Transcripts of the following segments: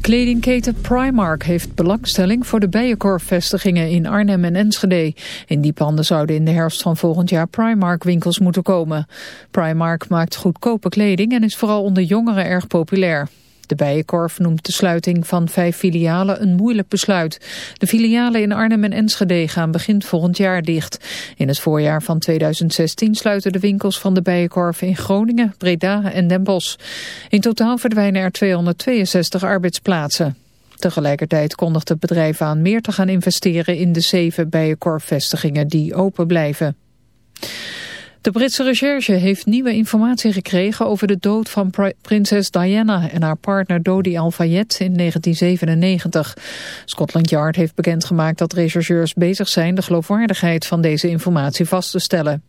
Kledingketen Primark heeft belangstelling voor de Bijenkorf-vestigingen in Arnhem en Enschede. In die panden zouden in de herfst van volgend jaar Primark-winkels moeten komen. Primark maakt goedkope kleding en is vooral onder jongeren erg populair. De Bijenkorf noemt de sluiting van vijf filialen een moeilijk besluit. De filialen in Arnhem en Enschede gaan begin volgend jaar dicht. In het voorjaar van 2016 sluiten de winkels van de Bijenkorf in Groningen, Breda en Den Bosch. In totaal verdwijnen er 262 arbeidsplaatsen. Tegelijkertijd kondigt het bedrijf aan meer te gaan investeren in de zeven Bijenkorf-vestigingen die open blijven. De Britse recherche heeft nieuwe informatie gekregen over de dood van prinses Diana en haar partner Dodi Al-Fayed in 1997. Scotland Yard heeft bekendgemaakt dat rechercheurs bezig zijn de geloofwaardigheid van deze informatie vast te stellen.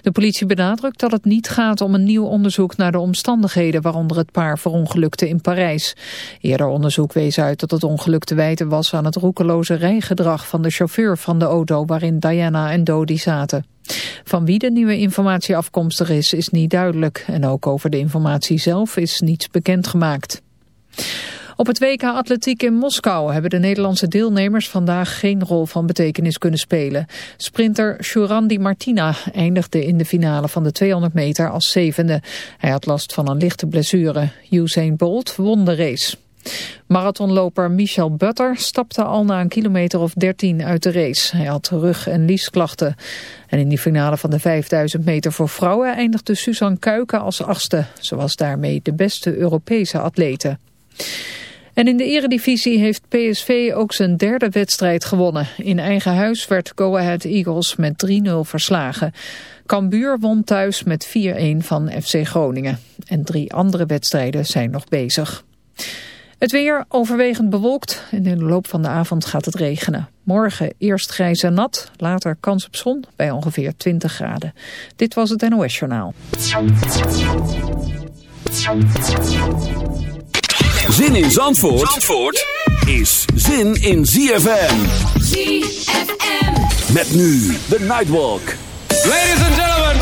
De politie benadrukt dat het niet gaat om een nieuw onderzoek naar de omstandigheden waaronder het paar verongelukte in Parijs. Eerder onderzoek wees uit dat het ongeluk te wijten was aan het roekeloze rijgedrag van de chauffeur van de auto waarin Diana en Dodi zaten. Van wie de nieuwe informatie afkomstig is, is niet duidelijk. En ook over de informatie zelf is niets bekendgemaakt. Op het WK Atletiek in Moskou hebben de Nederlandse deelnemers vandaag geen rol van betekenis kunnen spelen. Sprinter Shurandi Martina eindigde in de finale van de 200 meter als zevende. Hij had last van een lichte blessure. Usain Bolt won de race. Marathonloper Michel Butter stapte al na een kilometer of 13 uit de race. Hij had rug- en liesklachten. En in die finale van de 5000 meter voor vrouwen eindigde Suzanne Kuiken als achtste. Ze was daarmee de beste Europese atlete. En in de eredivisie heeft PSV ook zijn derde wedstrijd gewonnen. In eigen huis werd Go Ahead Eagles met 3-0 verslagen. Cambuur won thuis met 4-1 van FC Groningen. En drie andere wedstrijden zijn nog bezig. Het weer overwegend bewolkt en in de loop van de avond gaat het regenen. Morgen eerst grijs en nat, later kans op zon bij ongeveer 20 graden. Dit was het NOS Journaal. Zin in Zandvoort, Zandvoort is zin in ZFM. ZFM. Met nu de Nightwalk. Ladies and gentlemen.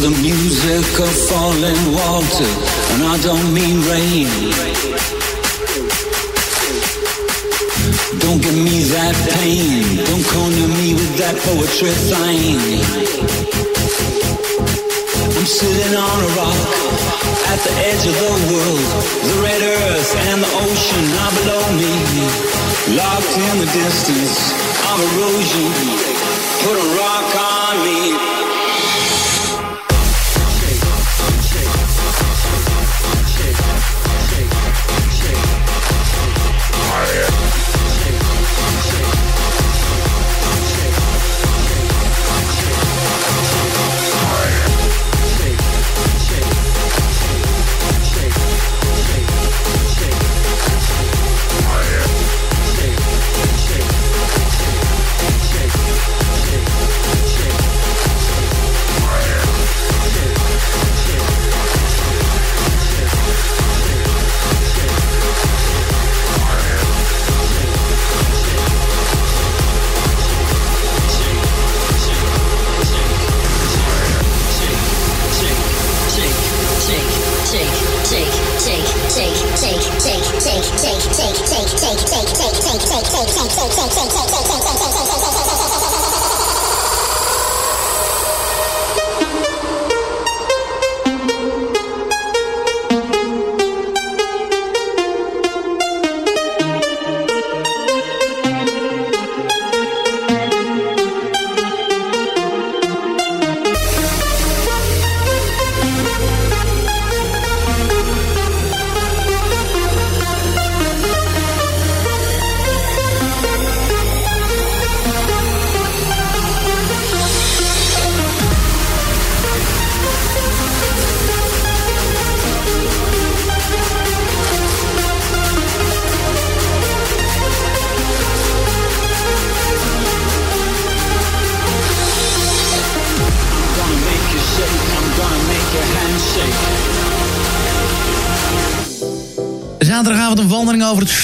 To the music of falling water, and I don't mean rain. Don't give me that pain, don't to me with that poetry thing. I'm sitting on a rock at the edge of the world, the red earth and the ocean are below me, locked in the distance of erosion. Put a rock on me.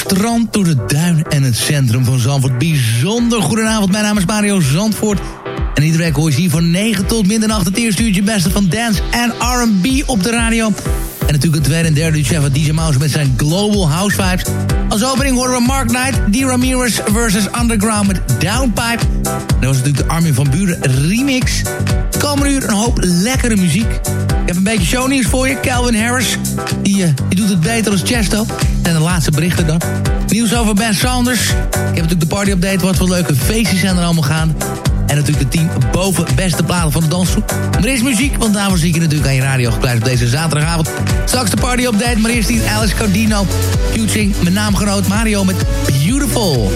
Strand, door de duin en het centrum van Zandvoort. Bijzonder goedenavond, mijn naam is Mario Zandvoort. En iedere week hoor je hier van 9 tot middernacht het eerste uurtje beste van dance en R&B op de radio. En natuurlijk het tweede en derde uurtje van DJ Mouse met zijn Global House Vibes. Als opening horen we Mark Knight, D. Ramirez versus Underground met Downpipe. dat was natuurlijk de Armin van Buren remix. Komende uur een hoop lekkere muziek. Ik heb een beetje shownieuws voor je. Calvin Harris, die, uh, die doet het beter als Chesto. En de laatste berichten dan. Nieuws over Ben Sanders. Ik heb natuurlijk de party update. Wat voor leuke feestjes zijn er allemaal gaan. En natuurlijk de team boven beste platen van de dansgroep. Maar eerst muziek, want daarvoor zie je natuurlijk aan je radio gekluisterd op deze zaterdagavond. Straks de party update, maar eerst hier Alice Cardino. Futuring, mijn naamgenoot Mario met Beautiful.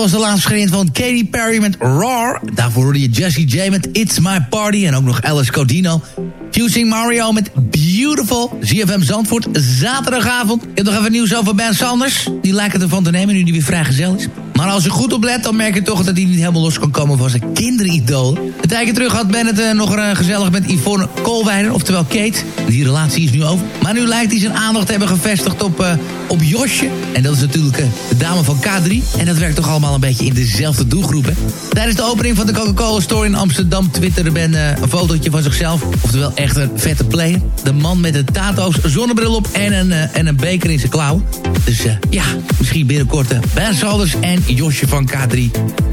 Was de laatste schreeuw van Katy Perry met Roar. Daarvoor hoorde je Jesse J met It's My Party. En ook nog Alice Codino. Fusing Mario met Beautiful. ZFM Zandvoort, zaterdagavond. Ik heb nog even nieuws over Ben Sanders. Die lijkt ervan te nemen nu die weer vrijgezel is. Maar als je goed oplet, dan merk je toch dat hij niet helemaal los kan komen van zijn kinderidool. Een tijdje terug had Ben het uh, nog uh, gezellig met Yvonne Koolwijner, oftewel Kate. Die relatie is nu over. Maar nu lijkt hij zijn aandacht te hebben gevestigd op, uh, op Josje. En dat is natuurlijk de dame van K3. En dat werkt toch allemaal een beetje in dezelfde doelgroep, hè? Tijdens de opening van de Coca-Cola Store in Amsterdam twitterde Ben een fotootje van zichzelf. Oftewel echt een vette player. De man met de tato's, zonnebril op en een, en een beker in zijn klauw. Dus ja, misschien binnenkort Ben Sanders en Josje van K3.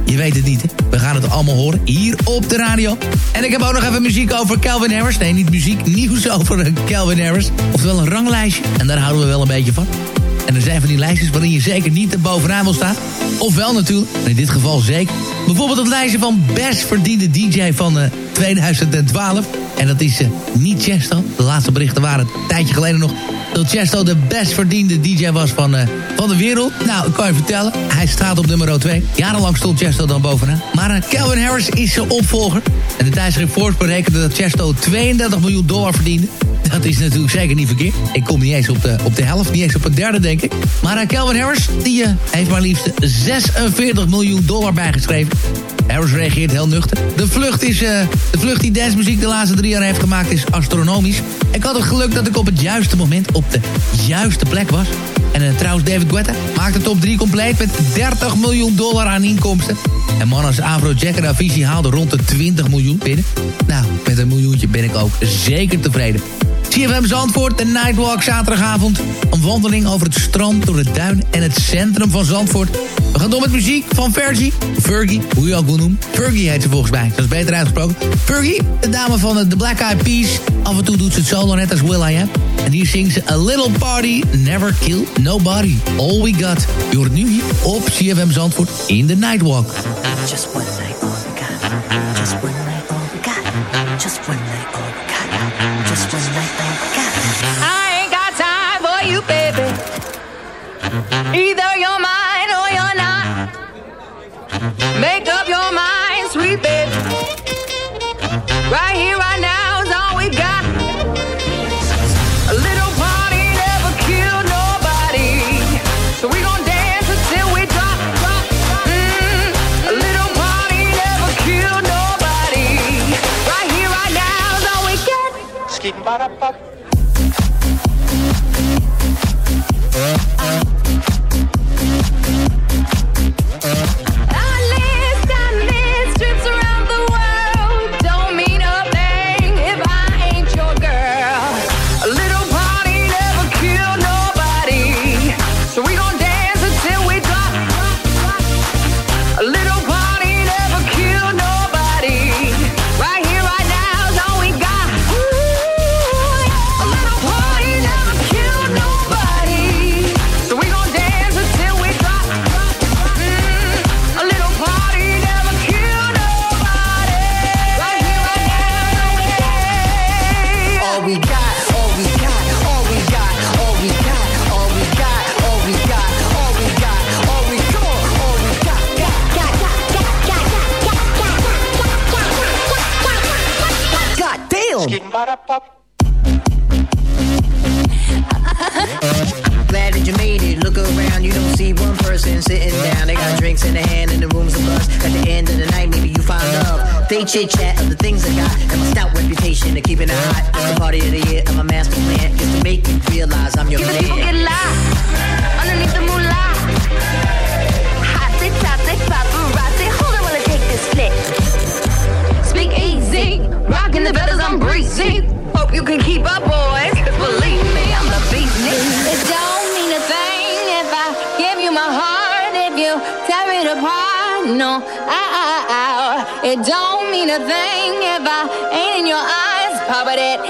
Je weet het niet, hè? We gaan het allemaal horen hier op de radio. En ik heb ook nog even muziek over Calvin Harris. Nee, niet muziek, nieuws over Calvin Harris. Oftewel een ranglijstje. En daar houden we wel een beetje van. En er zijn van die lijstjes waarin je zeker niet er bovenaan wil staan. Ofwel natuurlijk, in dit geval zeker. Bijvoorbeeld het lijstje van best verdiende DJ van uh, 2012. En dat is uh, niet Chesto. De laatste berichten waren een tijdje geleden nog... dat Chesto de best verdiende DJ was van, uh, van de wereld. Nou, ik kan je vertellen, hij staat op nummer 2. Jarenlang stond Chesto dan bovenaan. Maar uh, Calvin Harris is zijn opvolger. En de tijdschrift Forbes berekende dat Chesto 32 miljoen dollar verdiende. Dat is natuurlijk zeker niet verkeerd. Ik kom niet eens op de, op de helft, niet eens op een derde, denk ik. Maar uh, Harris, die uh, heeft maar liefst 46 miljoen dollar bijgeschreven. Harris reageert heel nuchter. De vlucht, is, uh, de vlucht die dancemuziek de laatste drie jaar heeft gemaakt is astronomisch. Ik had het geluk dat ik op het juiste moment op de juiste plek was. En trouwens, David Guetta maakt top 3 compleet met 30 miljoen dollar aan inkomsten. En man als Avro Jack en Avicii haalden rond de 20 miljoen binnen. Nou, met een miljoentje ben ik ook zeker tevreden. CFM Zandvoort, de Nightwalk zaterdagavond. Een wandeling over het strand, door het duin en het centrum van Zandvoort. We gaan door met muziek van Fergie. Fergie, hoe je ook wil noemen. Fergie heet ze volgens mij, dat is beter uitgesproken. Fergie, de dame van de Black Eyed Peas. Af en toe doet ze het solo net als Will I Am. En hier zingt ze A Little Party, Never Kill Nobody. All We Got. Je hoort nu hier op CFM Zandvoort in de Nightwalk. Just one night, all we got. Just one night, all we got. Just one night, all we got. Just one got. I ain't got time for you, baby. Either you're mine or you're not. Make up your mind, sweet baby. Right here, para, para.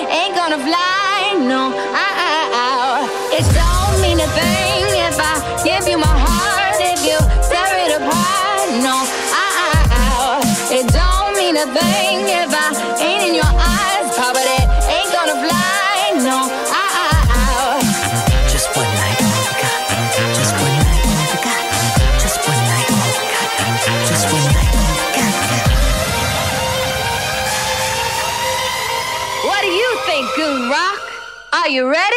Ain't gonna fly, no, I, I, I. It don't mean a thing if I give you my heart. If you tear it apart, no. Uh, uh, uh. It don't mean a thing if I Are you ready?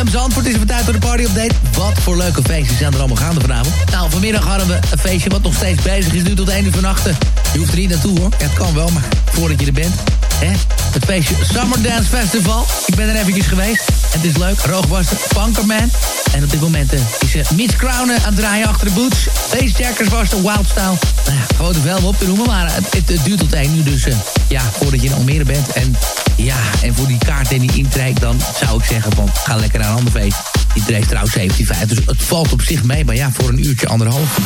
CFM Zandvoort is weer tijd voor de party update. Wat voor leuke feestjes zijn er allemaal gaande vanavond. Nou, vanmiddag hadden we een feestje wat nog steeds bezig is. Nu tot 1 uur vannacht. Je hoeft er niet naartoe hoor. Ja, het kan wel, maar voordat je er bent. Hè? Het feestje Summer Dance Festival. Ik ben er eventjes geweest. Het is leuk. Roogwassen, Punkerman. En op dit moment eh, is uh, Mitch Crown aan het draaien achter de boots. Bassjackers was de Wildstyle. Nou ja, gewoon de velm op te noemen. Maar het, het, het duurt tot één uur. Dus eh, ja, voordat je in Almere bent. En ja, en voor die kaart en die intrek, dan zou ik zeggen van ga lekker naar een ander feest. Die is trouwens 17,5. Dus het valt op zich mee. Maar ja, voor een uurtje, anderhalf.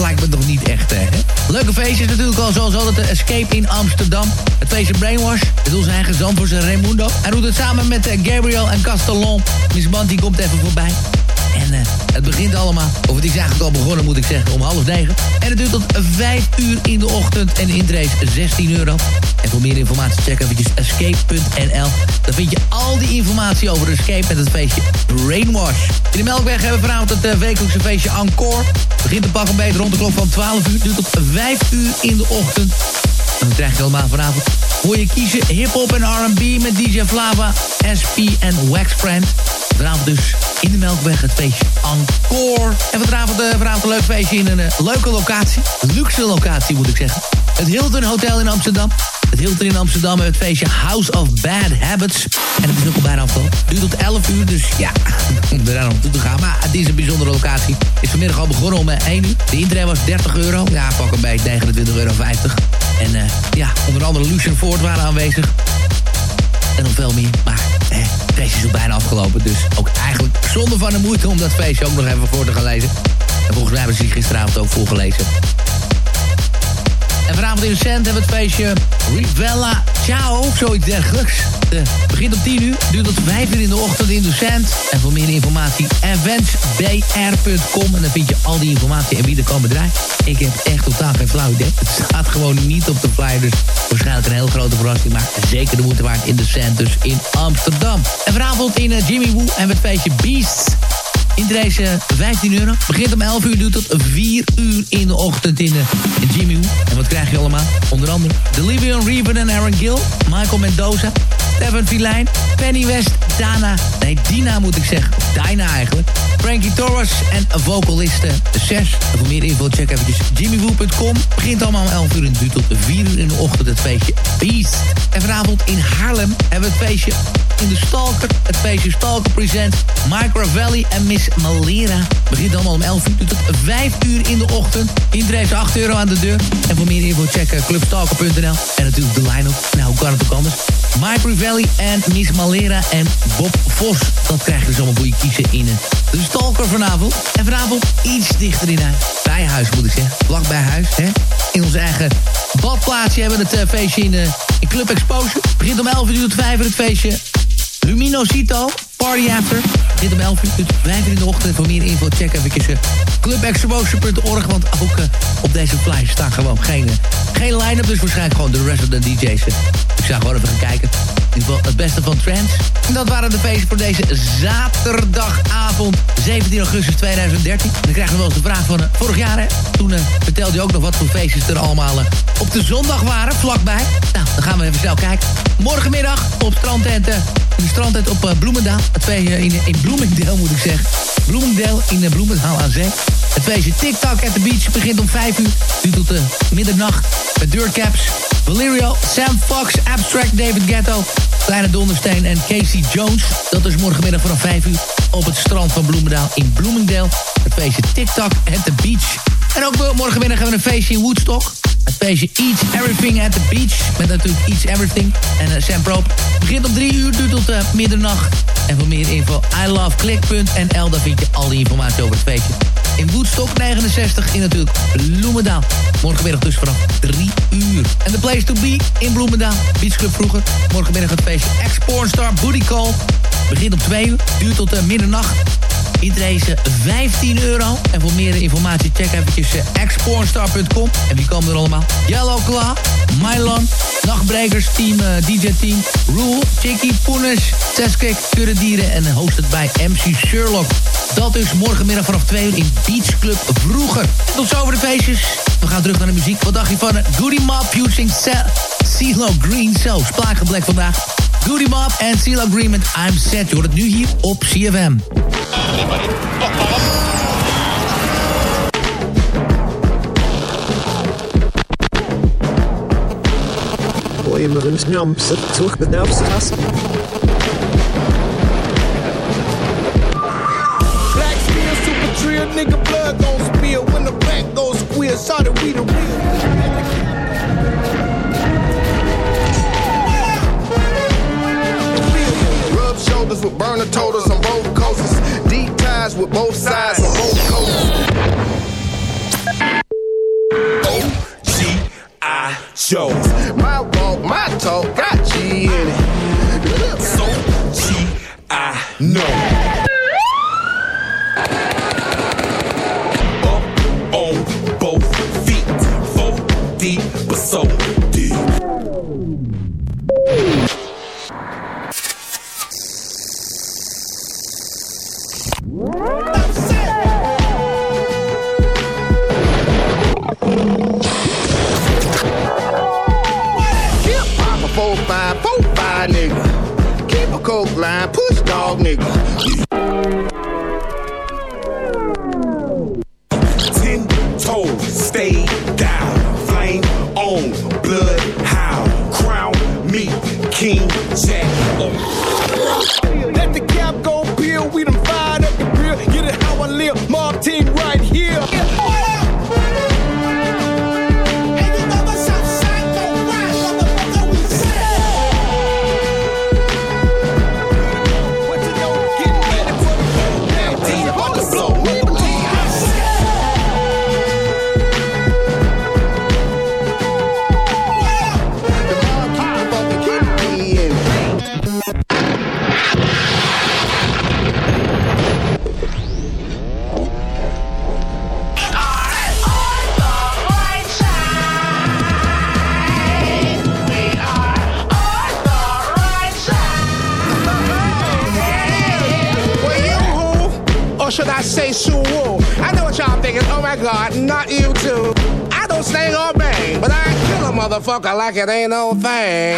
Lijkt me nog niet echt, hè. Leuke feestjes natuurlijk al, zoals altijd de Escape in Amsterdam. Het feestje Brainwash. Het doel zijn eigen Zandvoortse Raimundo. Hij doet het samen met eh, Gabriel en Castellon. Miss Band die komt even voorbij. En eh, het begint allemaal, of het is eigenlijk al begonnen moet ik zeggen, om half negen. En het duurt tot vijf uur in de ochtend en de is 16 euro. En voor meer informatie check eventjes escape.nl. Dan vind je al die informatie over Escape met het feestje Brainwash. In de Melkweg hebben we vanavond het uh, wekelijkse feestje Encore. Begint te pakken beter rond de klok van 12 uur. Duurt tot 5 uur in de ochtend. En dan krijg je allemaal vanavond. Hoor je kiezen hip-hop en RB met DJ Flava, SP en Wax Friend. Vanavond dus in de Melkweg het feestje Encore. En vanavond, uh, vanavond een leuk feestje in een uh, leuke locatie. Luxe locatie moet ik zeggen. Het Hilton Hotel in Amsterdam. Het Hilton in Amsterdam het feestje House of Bad Habits. En het is ook al bijna afgelopen. Duurt tot 11 uur, dus ja, om er aan toe te gaan. Maar het is een bijzondere locatie. Is vanmiddag al begonnen om 1 uur. De intree was 30 euro. Ja, pak een beetje 29,50 euro. En uh, ja, onder andere Lucian Ford waren aanwezig. En nog veel meer. Maar eh, het feestje is al bijna afgelopen. Dus ook eigenlijk zonder van de moeite om dat feestje ook nog even voor te gaan lezen. En volgens mij hebben ze die gisteravond ook voorgelezen. En vanavond in de cent hebben we het feestje Rivella Ciao, zoiets dergelijks. Het begint om 10 uur, duurt tot 5 uur in de ochtend in de cent. En voor meer informatie eventsbr.com. En dan vind je al die informatie en wie er komen draaien. Ik heb echt totaal geen flauw idee. Het staat gewoon niet op de flyer, dus waarschijnlijk een heel grote verrassing. Maar zeker de moeite waard in de cent, dus in Amsterdam. En vanavond in uh, Jimmy Woo en het feestje Beasts. Intree 15 euro. Begint om 11 uur, duurt tot 4 uur in de ochtend in, de, in Jimmy Woo. En wat krijg je allemaal? Onder andere Delivion Reven en Aaron Gill. Michael Mendoza. Stefan Filijn. Penny West. Dana. Nee, Dina moet ik zeggen. Dina eigenlijk. Frankie Torres en vocaliste 6. En voor meer info check eventjes jimmywoo.com. Begint allemaal om 11 uur en duurt tot 4 uur in de ochtend het feestje Beast. En vanavond in Haarlem hebben we het feestje in de Stalker. Het feestje Stalker Presents Micro Valley en Miss Malera. Begint allemaal om 11 uur tot 5 uur in de ochtend. Iedereen is 8 euro aan de deur. En voor meer info check eh, clubstalker.nl. En natuurlijk de line-up. Nou, hoe kan het? Micro Valley en Miss Malera en Bob Vos. Dat krijg je dus allemaal voor je kiezen in eh, de Stalker vanavond. En vanavond iets dichter in huis. Bij huis moet ik zeggen. Vlak bij huis, hè. In onze eigen badplaatsje hebben we het uh, feestje in, in Club Exposure. Begint om 11 uur tot 5 uur het feestje Luminosito, Party After. Begint om 11 uur tot 5 uur in de ochtend. Voor meer info check even clubexposure.org. Want ook uh, op deze flyer staan gewoon geen, geen line-up. Dus waarschijnlijk gewoon de resident DJ's. Ik zou gewoon even gaan kijken. In ieder geval het beste van trends. En dat waren de feesten voor deze zaterdagavond, 17 augustus 2013. En dan krijgen we wel eens de vraag van uh, vorig jaar, hè? Toen uh, vertelde je ook nog wat voor feestjes er allemaal uh, op de zondag waren, vlakbij. Nou, dan gaan we even snel kijken. Morgenmiddag op strandtent, in de strandtent op Bloemendaal. Feestje in, in Bloemingdale, moet ik zeggen. Bloemingdale in Bloemendaal aan zee. Het feestje TikTok at the Beach begint om 5 uur. Nu tot de middernacht met Deurcaps. Valerio, Sam Fox, Abstract, David Ghetto, Kleine Dondersteen en Casey Jones. Dat is morgenmiddag vanaf 5 uur op het strand van Bloemendaal in Bloomingdale. Het feestje TikTok at the Beach. En ook morgenmiddag hebben we een feestje in Woodstock. Het feestje Eats Everything at the Beach. Met natuurlijk Eats Everything. En uh, Sam Proop begint om 3 uur, duurt tot uh, middernacht. En voor meer info, iloveclick.nl. Daar vind je al die informatie over het feestje. In Woodstock 69 in natuurlijk Bloemendaal. Morgenmiddag dus vanaf 3 uur. En de place to be in Bloemendaal. Beach Club vroeger. Morgenmiddag het feestje Ex-Pornstar Booty Call. Begint om 2 uur, duurt tot uh, middernacht. Is 15 euro. En voor meer informatie check eventjes uh, expornstar.com. En wie komen er allemaal? Yellow Claw, Nachtbrekers, Team, uh, DJ Team, Rule, Chicky, Poenish, Seskik, Kurredieren en hosted bij MC Sherlock. Dat dus morgenmiddag vanaf 2 uur in Beach Club Vroeger. Tot zover de feestjes. We gaan terug naar de muziek. Wat dacht je van Goody Mob using CeeLo Green? Zo, splaakgeblek vandaag. Goody Mob en Seal Agreement, I'm set. Je hoort het nu hier op CFM. Black steel, super nigga blood gon' spill when the back goes squeal. Sorry, we the real. With burner totals on both coasts. Deep ties with both sides on both coasts. I shows. push dog nigga. Motherfucker like it ain't no thing.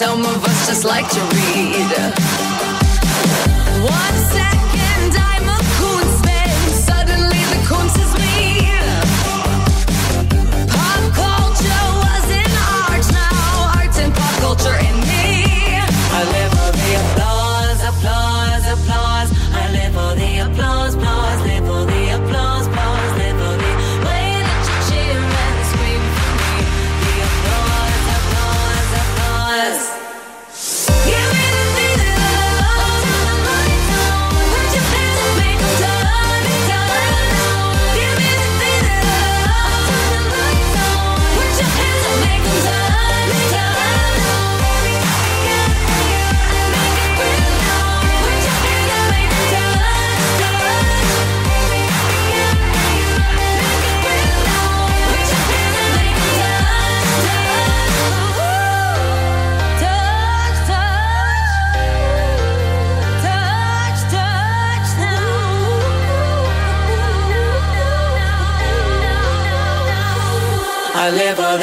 Some of us just like to read. One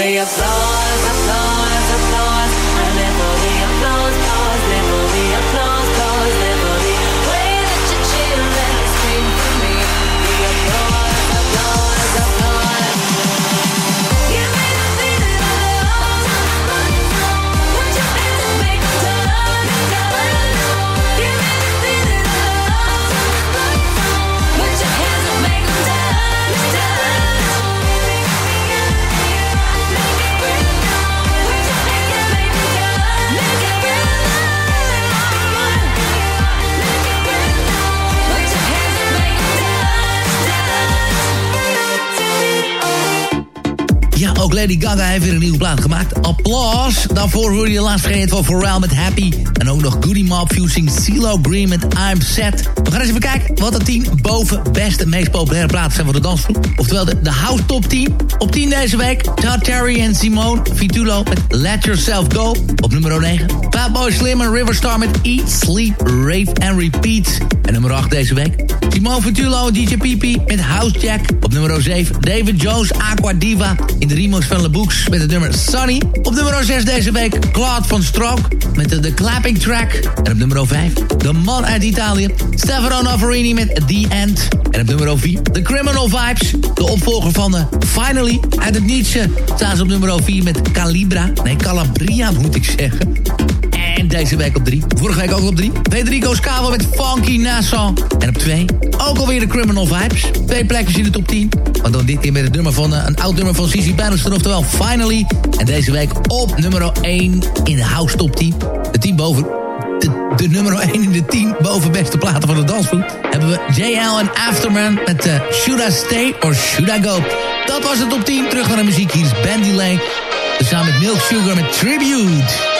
They are. Lady Gaga heeft weer een nieuwe plaat gemaakt. Applaus. Daarvoor hoorde je laatst geen van Pharrell met Happy. En ook nog Goody Mob fusing CeeLo Green met I'm Set. We gaan eens even kijken wat de 10 boven beste, meest populaire platen zijn voor de dansvloer. Oftewel de, de House Top 10. Op 10 deze week Todd Terry en Simone Vitulo met Let Yourself Go. Op nummer 9 Fatboy Slim en Riverstar met Eat, Sleep, Rave and Repeat. En nummer 8 deze week Simone Vitulo en DJ PP met House Jack. Op nummer 7 David Jones Aqua Diva in de remix van Le Books met het nummer Sunny. Op nummer 6 deze week Claude van Stroke met de, de Clapping Track. En op nummer 5 de man uit Italië Stefano Novarini met The End. En op nummer 4 The Criminal Vibes, de opvolger van de Finally. Uit het nietsje staan ze op nummer 4 met Calibra. Nee, Calabria moet ik zeggen. En deze week op 3. Vorige week ook op 3. Federico Scavo met Funky Nassau. En op 2 ook alweer de Criminal Vibes. Twee plekjes in de top 10. Maar dan dit keer met het nummer van eh, een oud nummer van Cici Bannister. Oftewel Finally. En deze week op nummer 1 in de House Top 10. De 10 boven. De, de nummer 1 in de 10 boven beste platen van de dansvoet. Hebben we JL en Afterman met uh, Should I Stay or Should I Go. Dat was het top 10. Terug naar de muziek. Hier is Bandy Lane. Samen met Milk Sugar met Tribute.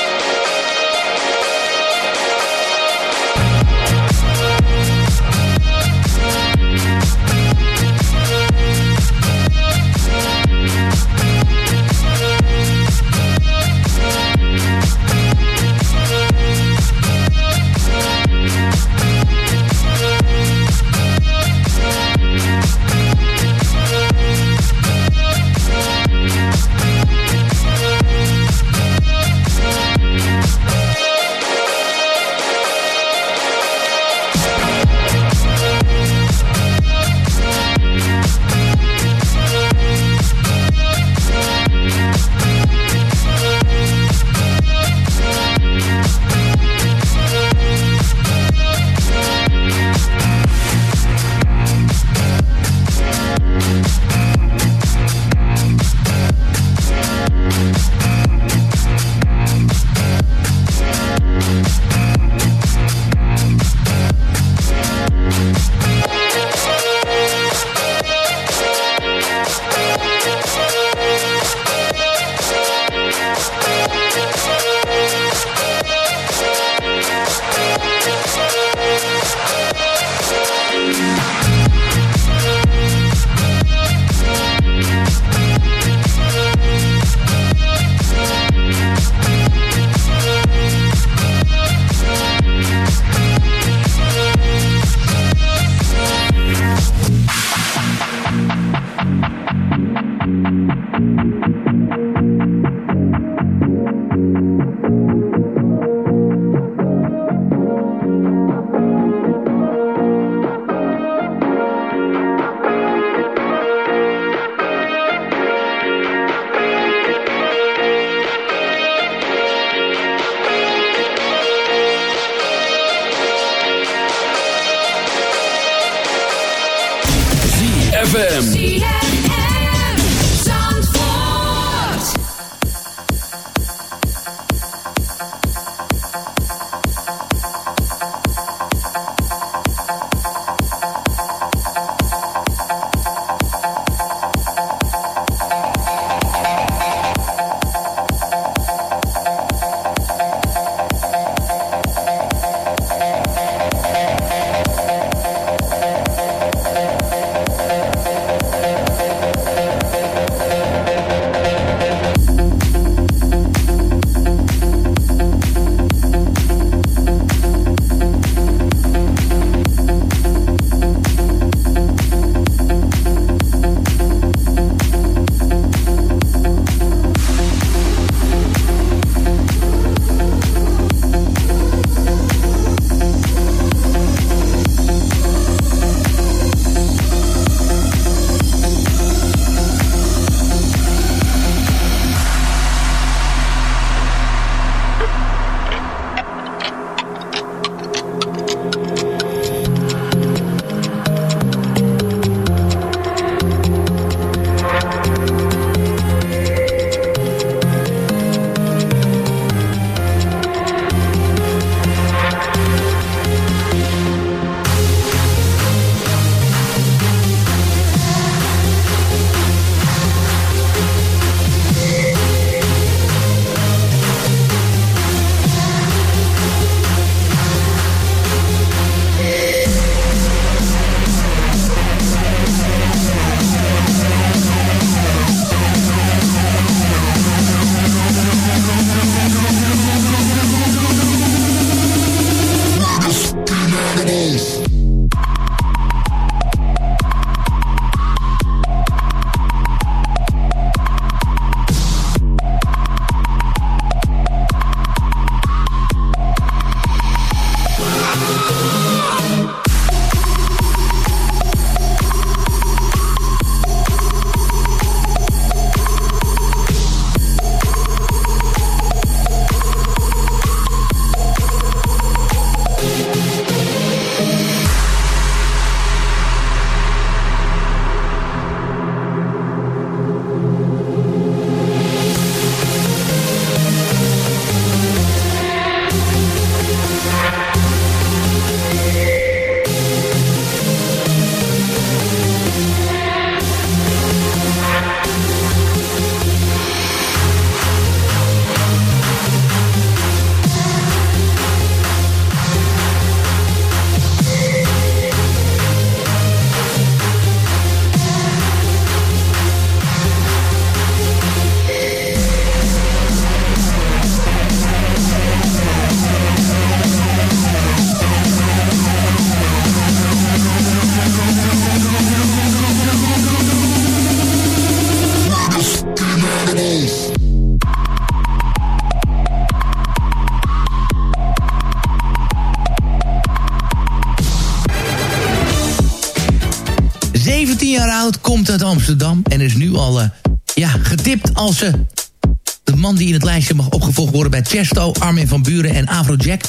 De man die in het lijstje mag opgevolgd worden bij Chesto, Armin van Buren en Afrojack.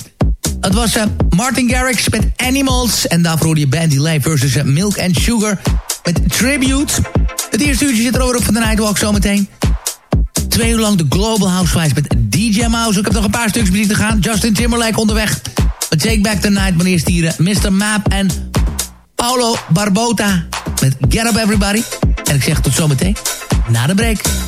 Het was eh, Martin Garrix met Animals en daarvoor hoorde je Bandy Lay versus eh, Milk and Sugar met Tribute. Het eerste uurtje zit er over op van de Nightwalk zometeen. Twee uur lang de Global Housewives met DJ Mouse. Ik heb nog een paar stukjes muziek te gaan. Justin Timberlake onderweg. Met Take Back the Night, meneer Stieren, Mr. Map en Paulo Barbota met Get Up Everybody. En ik zeg tot zometeen na de break.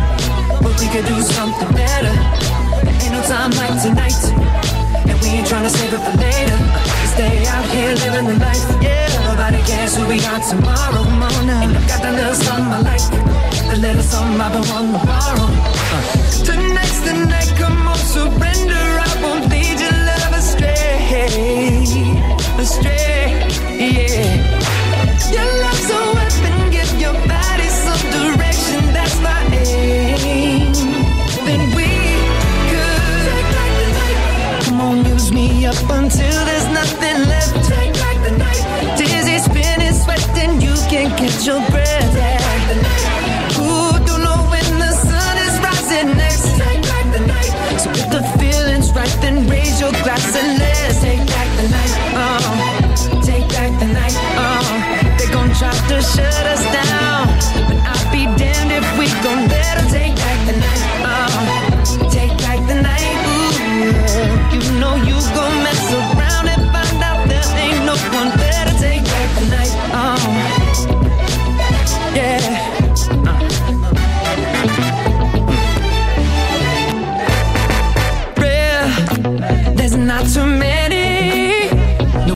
we could do something better. Ain't no time like tonight, and we ain't trying to save it for later. Stay out here living the life, yeah. Nobody cares who we are tomorrow morning. And I got that little something I like, the little something I've been wanting to borrow. Uh. Tonight's the night, come on, surrender. I won't lead your love astray, astray, yeah. Your love's away. up until there's nothing left. Take back the night. Dizzy, spinning, sweating, you can't catch your breath.